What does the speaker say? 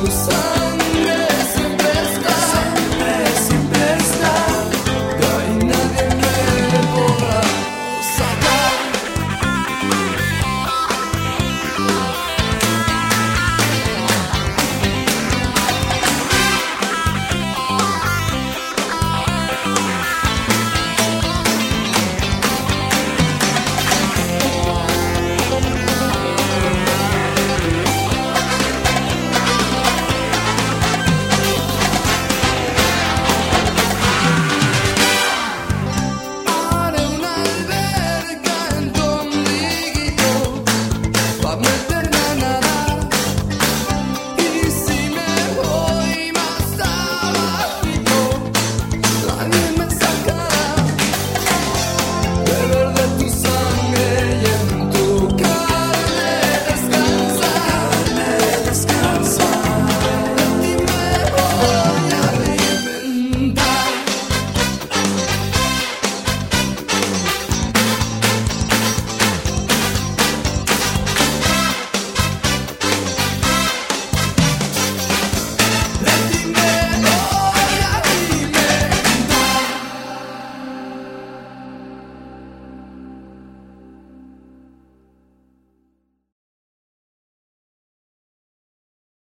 you so